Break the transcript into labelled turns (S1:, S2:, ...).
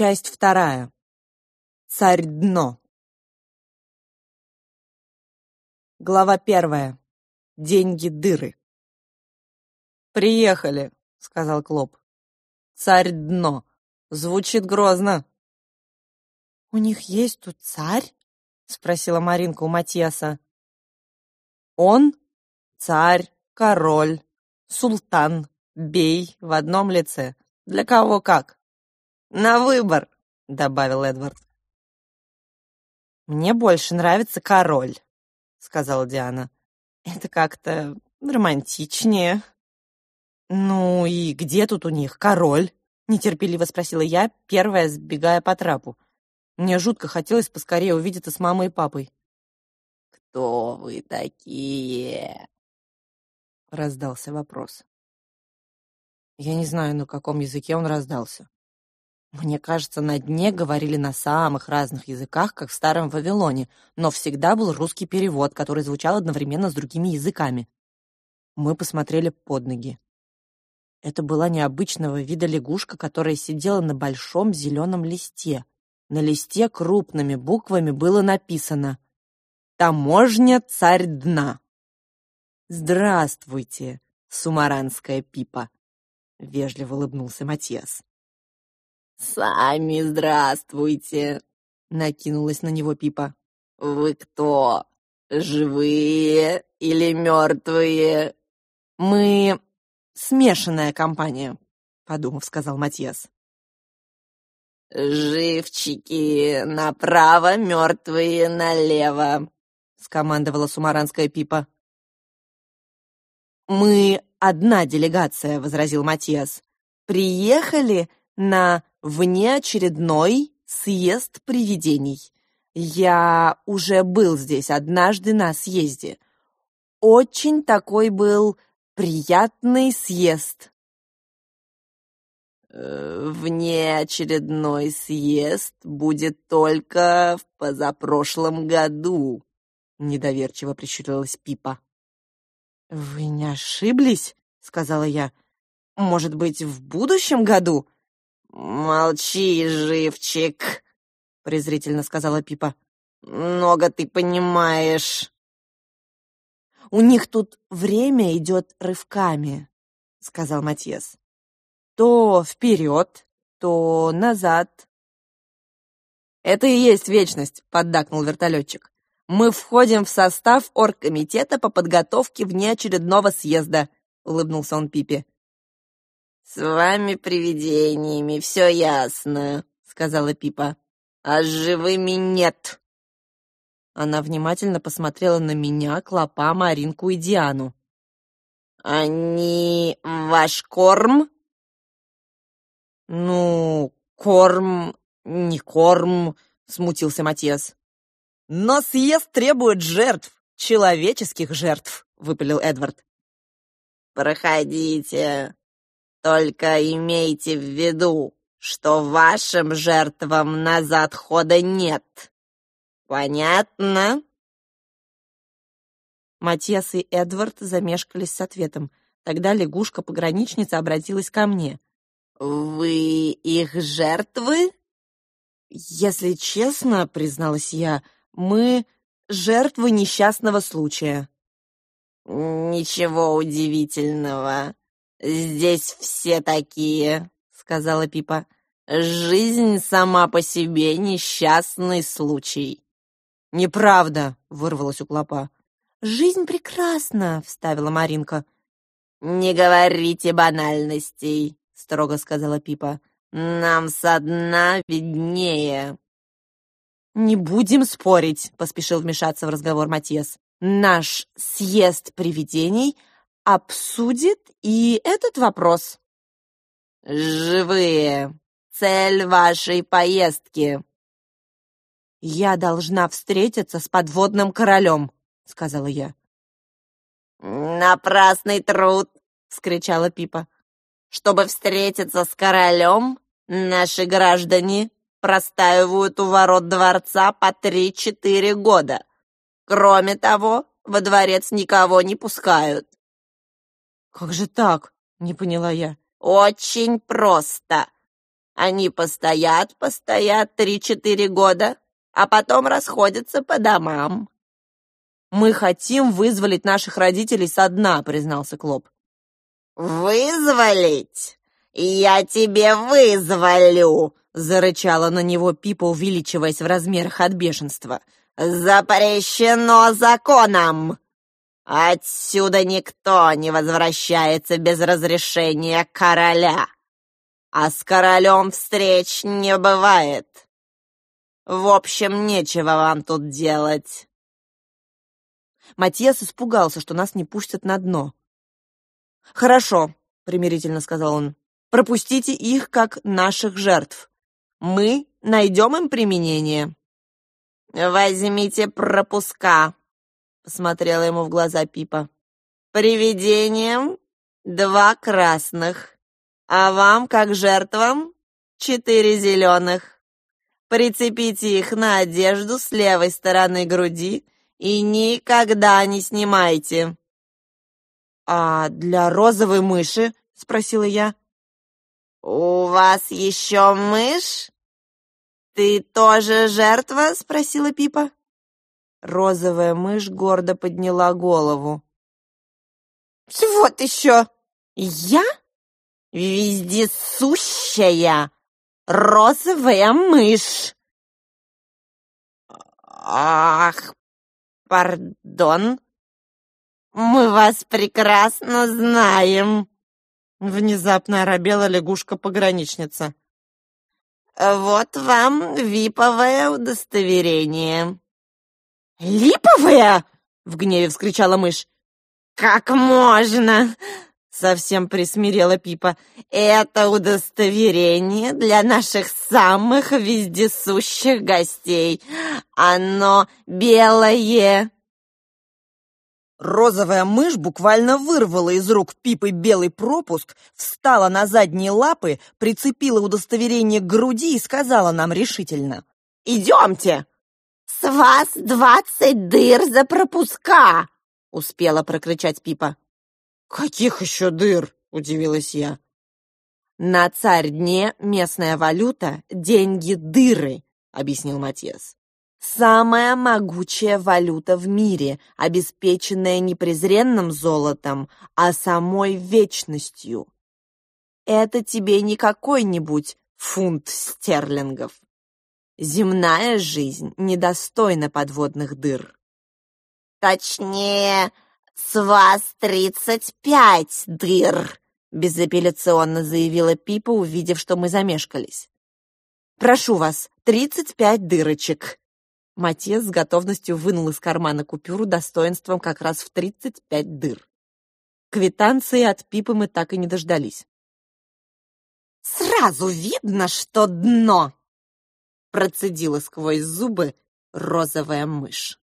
S1: Часть вторая. Царь дно. Глава первая. Деньги дыры. «Приехали», — сказал Клоп. «Царь дно. Звучит грозно».
S2: «У них есть тут царь?» — спросила Маринка у Матиаса.
S1: «Он — царь, король, султан, бей в одном лице. Для кого как?» «На выбор», — добавил Эдвард.
S2: «Мне больше нравится король», — сказала Диана. «Это как-то романтичнее». «Ну и где тут у них король?» — нетерпеливо спросила я, первая сбегая по трапу. Мне жутко хотелось поскорее увидеться с мамой и папой.
S3: «Кто вы такие?» — раздался вопрос.
S1: Я не знаю, на каком языке он раздался. Мне кажется, на дне говорили на самых разных языках, как в Старом Вавилоне, но всегда был русский перевод, который звучал одновременно с другими языками. Мы посмотрели под ноги. Это была необычного вида лягушка, которая сидела на большом зеленом листе. На листе крупными буквами было написано «Таможня царь дна». «Здравствуйте, сумаранская пипа», — вежливо улыбнулся Матиас.
S3: «Сами здравствуйте!» — накинулась на него Пипа. «Вы кто? Живые или мертвые?»
S1: «Мы смешанная компания», — подумав, сказал Матьяс.
S3: «Живчики направо, мертвые налево», — скомандовала сумаранская Пипа.
S1: «Мы одна делегация», — возразил Матиас. «Приехали на внеочередной съезд привидений. Я уже был здесь однажды на съезде. Очень такой был приятный съезд.
S3: Э, внеочередной съезд будет только в позапрошлом году, недоверчиво прищурилась Пипа.
S1: Вы не ошиблись, сказала я. Может быть, в будущем году?
S3: «Молчи, живчик», — презрительно сказала Пипа. «Много ты понимаешь».
S1: «У них тут время идет рывками», — сказал Матьес. «То вперед, то назад». «Это и есть вечность», — поддакнул вертолетчик. «Мы входим в состав оргкомитета по подготовке внеочередного съезда», — улыбнулся он Пипе.
S3: «С вами привидениями все ясно», — сказала Пипа. «А с живыми нет».
S1: Она внимательно посмотрела на меня, Клопа, Маринку и Диану.
S3: «Они ваш корм?»
S1: «Ну, корм, не корм», — смутился Матиас. «Но съезд требует жертв, человеческих жертв», — выпалил Эдвард.
S3: «Проходите», только имейте в виду, что вашим жертвам назад хода нет. Понятно?»
S1: Матиас и Эдвард замешкались с ответом. Тогда лягушка-пограничница обратилась ко мне.
S3: «Вы их жертвы?»
S1: «Если честно, — призналась я, — мы жертвы несчастного случая».
S3: «Ничего удивительного. «Здесь все такие», — сказала Пипа. «Жизнь сама по себе несчастный случай».
S1: «Неправда», — вырвалась у Клопа.
S2: «Жизнь прекрасна», — вставила Маринка.
S3: «Не говорите банальностей», — строго сказала Пипа. «Нам со дна виднее».
S1: «Не будем спорить», — поспешил вмешаться в разговор Матьес. «Наш съезд привидений обсудит и этот вопрос.
S3: Живые. Цель вашей поездки.
S1: Я должна встретиться с подводным королем, сказала я.
S3: Напрасный труд, скричала Пипа. Чтобы встретиться с королем, наши граждане простаивают у ворот дворца по три-четыре года. Кроме того, во дворец никого не пускают.
S1: «Как же так?» — не поняла я.
S3: «Очень просто. Они постоят, постоят три-четыре года, а потом расходятся по домам.
S2: «Мы хотим вызволить наших родителей со дна», — признался Клоп.
S3: «Вызволить? Я тебе вызволю!» — зарычала на него Пипа, увеличиваясь в размерах от бешенства. «Запрещено законом! Отсюда никто не возвращается без разрешения короля, а с королем встреч не бывает. В общем, нечего вам тут делать».
S2: Матьес испугался, что нас не пустят на дно. «Хорошо», — примирительно сказал он, — «пропустите их как наших жертв. Мы найдем им применение».
S3: «Возьмите пропуска», — посмотрела ему в глаза Пипа. «Привидением два красных, а вам, как жертвам, четыре зеленых. Прицепите их на одежду с левой стороны груди и никогда не снимайте».
S2: «А для розовой мыши?» — спросила я.
S3: «У вас еще мышь? Ты тоже жертва?» — спросила Пипа.
S2: Розовая мышь гордо подняла голову.
S3: «Вот еще! Я? Вездесущая розовая мышь!» «Ах, пардон!» «Мы вас прекрасно знаем!»
S2: Внезапно оробела лягушка-пограничница.
S3: «Вот вам виповое удостоверение».
S2: «Липовое?» — в гневе вскричала мышь.
S3: «Как можно?»
S2: — совсем присмирела Пипа.
S3: «Это удостоверение для наших самых вездесущих гостей. Оно белое».
S2: Розовая мышь буквально вырвала из рук Пипы белый пропуск, встала на задние лапы, прицепила удостоверение к груди и сказала нам решительно. «Идемте!»
S3: «С вас двадцать дыр за пропуска!» — успела прокричать Пипа.
S2: «Каких еще дыр?» — удивилась я.
S1: «На царь-дне местная валюта — деньги-дыры», — объяснил Матьес. Самая могучая валюта в мире, обеспеченная не презренным золотом, а самой вечностью. Это тебе не какой-нибудь фунт стерлингов. Земная жизнь недостойна подводных дыр.
S3: Точнее, с вас тридцать пять дыр, безапелляционно заявила Пипа, увидев, что мы замешкались.
S1: Прошу вас, тридцать пять дырочек, Матьес с готовностью вынул из кармана купюру достоинством как раз в 35 дыр. Квитанции от Пипы мы так и не дождались.
S3: «Сразу видно, что дно!» Процедила сквозь зубы розовая мышь.